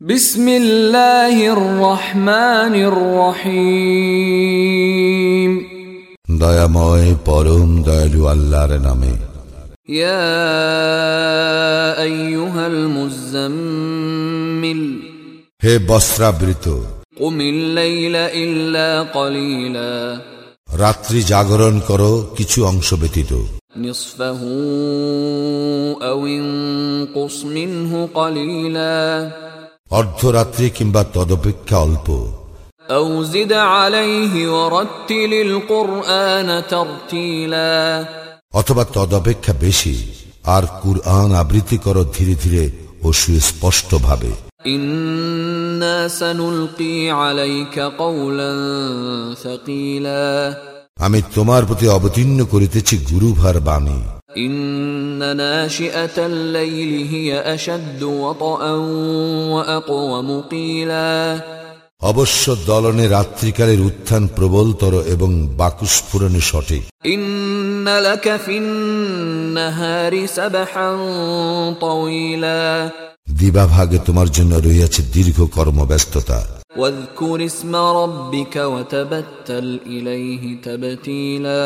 বিসমিল্লাহির রহমানির রহিম। দয়াময় পরম দয়ালু আল্লাহর নামে। ইয়া আইয়ুহাল মুজাম্মিল। হে বস্ত্রাবৃত। কুমিল লাইলা ইল্লা কলিলা। রাত্রি জাগরণ করো কিছু অংশ ব্যতীত। নিসফাহু আও ইনকুস হু কলিলা। অর্ধরাত্রি কিংবা তদপেক্ষা অল্প। অথবা তদপেক্ষা বেশি আর কুরআন আবৃত্তি কর ধীরে ধীরে ও সুস্পষ্ট ভাবে আমি তোমার প্রতি অবতীর্ণ করিতেছি গুরুভার বাণী। إن ناشئة الليل هي أشد وطأ وأقوم قيلا অবশ্য দলনে রাত্রিকালের উত্থান প্রবলতর এবং বাকুস্ফুরণে সঠিক إن لك في النهار سبحا طويلا দিবাভাগে তোমার জন্য রইয়াছে দীর্ঘ কর্মব্যস্ততা واذكر اسم ربك وتبتل إليه تبتيلا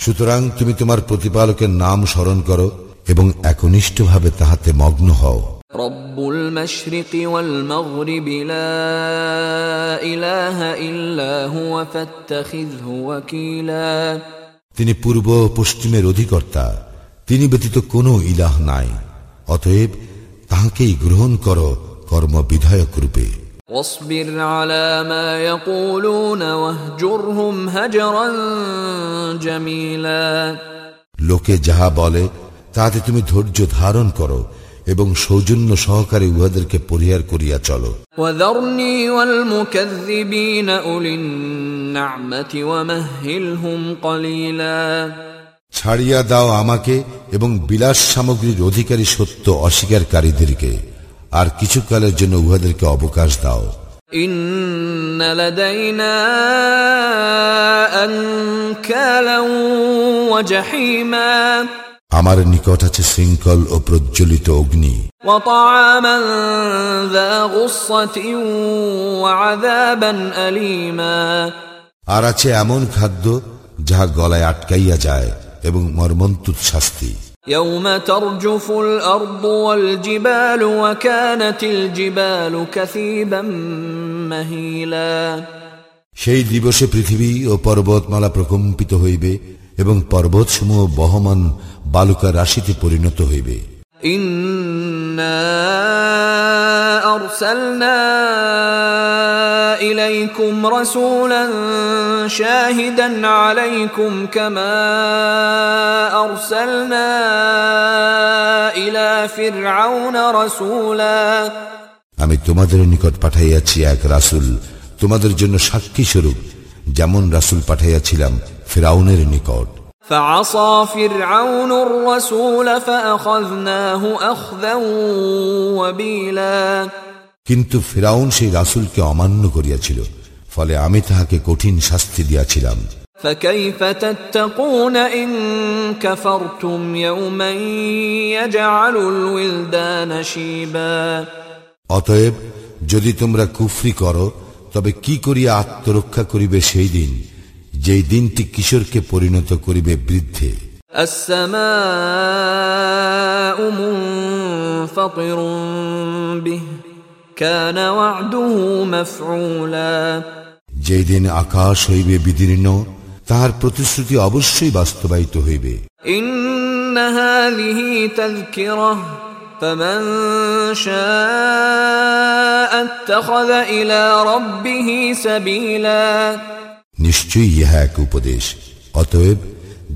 সুতরাং তুমি তোমার প্রতিপালকের নাম স্মরণ করো এবং একনিষ্ঠভাবে তাহাতে মগ্ন হও رب المشرق والمغرب لا إله إلا هو فاتخذه وكيلا তিনি পূর্ব ও পশ্চিমের অধিকর্তা তিনি ব্যতীত কোনো ইলাহ নাই অতএব তাহাকেই গ্রহণ করো কর্মবিধায়ক রূপে واصبر على ما يقولون واهجرهم هجرا جميلا লোকে যাহা বলে তাহাতে তুমি ধৈর্য ধারণ করো এবং সৌজন্য সহকারে উহাদেরকে পরিহার করিয়া চলো وذرني والمكذبين أولي النعمة ومهلهم قليلا ছাড়িয়া দাও আমাকে এবং বিলাস সামগ্রীর অধিকারী সত্য অস্বীকারীদেরকে আর কিছুকালের জন্য উহাদেরকে অবকাশ দাও। আমার নিকট আছে শৃঙ্খল ও প্রজ্বলিত অগ্নি। আর আছে এমন খাদ্য যাহা গলায় আটকাইয়া যায় এবং মর্মন্তুত শাস্তি। يوم ترجف الأرض والجبال وكانت الجبال كثيبا مهيلا সেই দিবসে পৃথিবী ও পর্বতমালা প্রকম্পিত হইবে এবং পর্বতসমূহ বহমান বালুকা রাশিতে পরিণত হইবে إنا أرسلنا إليكم رسولا شاهدا عليكم كما أرسلنا إلى فرعون رسولا আমি তোমাদের নিকট পাঠাইয়াছি এক রাসূল তোমাদের জন্য সাক্ষী স্বরূপ যেমন রাসূল পাঠাইয়াছিলাম ফেরাউনের নিকট فعصى فرعون الرسول فأخذناه أخذا وبيلا কিন্তু ফেরাউন সেই রাসূলকে অমান্য করিয়াছিল ফলে আমি তাহাকে কঠিন শাস্তি দিয়াছিলাম فكيف تتقون إن كفرتم يوما يجعل الولدان شيبا অতএব যদি তোমরা কুফরি করো তবে কি করিয়া আত্মরক্ষা করিবে সেই দিন যেই দিনটি কিশোরকে পরিণত করিবে বৃদ্ধে السماء منفطر به كان وعده مفعولا যেই দিন আকাশ হইবে বিদীর্ণ তাহার প্রতিশ্রুতি অবশ্যই বাস্তবায়িত হইবে إن هذه تذكرة فمن شاء اتخذ إلى ربه سبيلا নিশ্চয়ই ইহা এক উপদেশ অতএব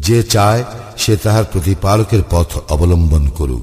যে চায় সে তাহার প্রতিপালকের পথ অবলম্বন করুক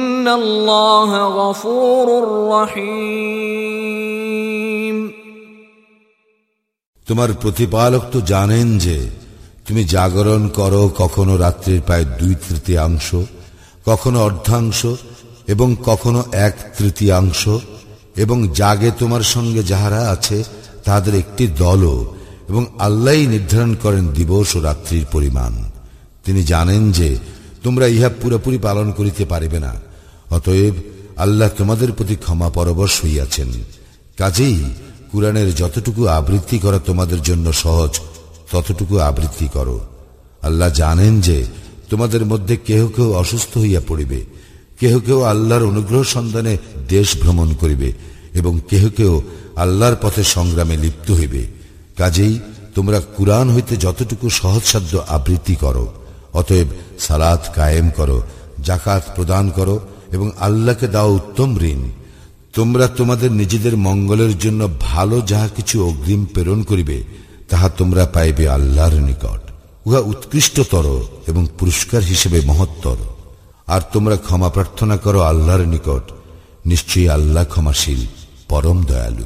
তোমার প্রতিপালক তো জানেন যে তুমি জাগরণ করো কখনো রাত্রির প্রায় দুই তৃতীয়াংশ, কখনো অর্ধাংশ এবং কখনো এক তৃতীয়াংশ এবং জাগে তোমার সঙ্গে যাহারা আছে তাদের একটি দলও এবং আল্লাহ নির্ধারণ করেন দিবস ও রাত্রির পরিমাণ। তিনি জানেন যে তোমরা ইহা পুরোপুরি পালন করিতে পারিবে না। অতএব আল্লাহ তোমাদের প্রতি ক্ষমা পরবশ হইয়াছেন। কাজেই কুরআনের যতটুকু আবৃত্তি করা তোমাদের জন্য সহজ, ততটুকু আবৃত্তি করো। আল্লাহ জানেন যে তোমাদের মধ্যে কেহ কেউ অসুস্থ হইয়া পড়িবে, কেহ কেউ আল্লাহর অনুগ্রহ সন্ধানে দেশ ভ্রমণ করিবে এবং কেহ কেউ আল্লাহর পথে সংগ্রামে লিপ্ত হইবে। কাজেই তোমরা কুরআন হইতে যতটুকু সহজসাধ্য আবৃত্তি করো, অতএব সালাত কায়েম করো জাকাত প্রদান করো এবং আল্লাহকে দাও উত্তম ঋণ। তোমরা তোমাদের নিজেদের মঙ্গলের জন্য ভালো যাহা কিছু অগ্রিম প্রেরণ করিবে, তাহা তোমরা পাইবে আল্লাহর নিকট। উহা উৎকৃষ্টতর এবং পুরস্কার হিসেবে মহত্তর। আর তোমরা ক্ষমা প্রার্থনা করো আল্লাহর নিকট। নিশ্চয়ই আল্লাহ ক্ষমাশীল, পরম দয়ালু।